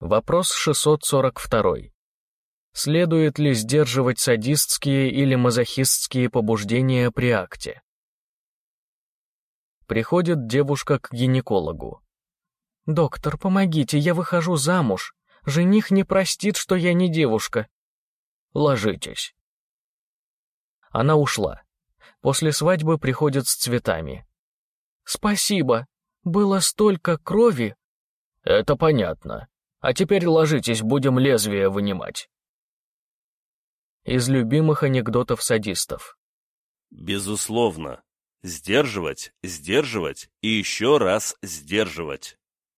Вопрос 642. Следует ли сдерживать садистские или мазохистские побуждения при акте? Приходит девушка к гинекологу. «Доктор, помогите, я выхожу замуж. Жених не простит, что я не девушка». «Ложитесь». Она ушла. После свадьбы приходит с цветами. «Спасибо. Было столько крови». «Это понятно. А теперь ложитесь, будем лезвие вынимать». Из любимых анекдотов садистов. Безусловно. Сдерживать, сдерживать и еще раз сдерживать.